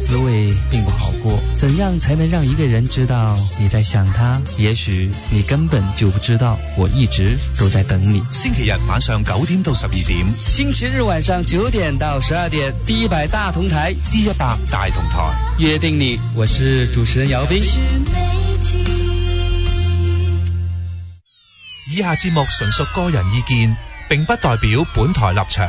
滋味并不好过，怎样才能让一个人知道你在想他？也许你根本就不知道，我一直都在等你。星期日晚上九点到十二点，星期日晚上九点到十二点，第一百大同台，第一百大同台，约定你。我是主持人姚斌。以下节目纯属个人意见，并不代表本台立场。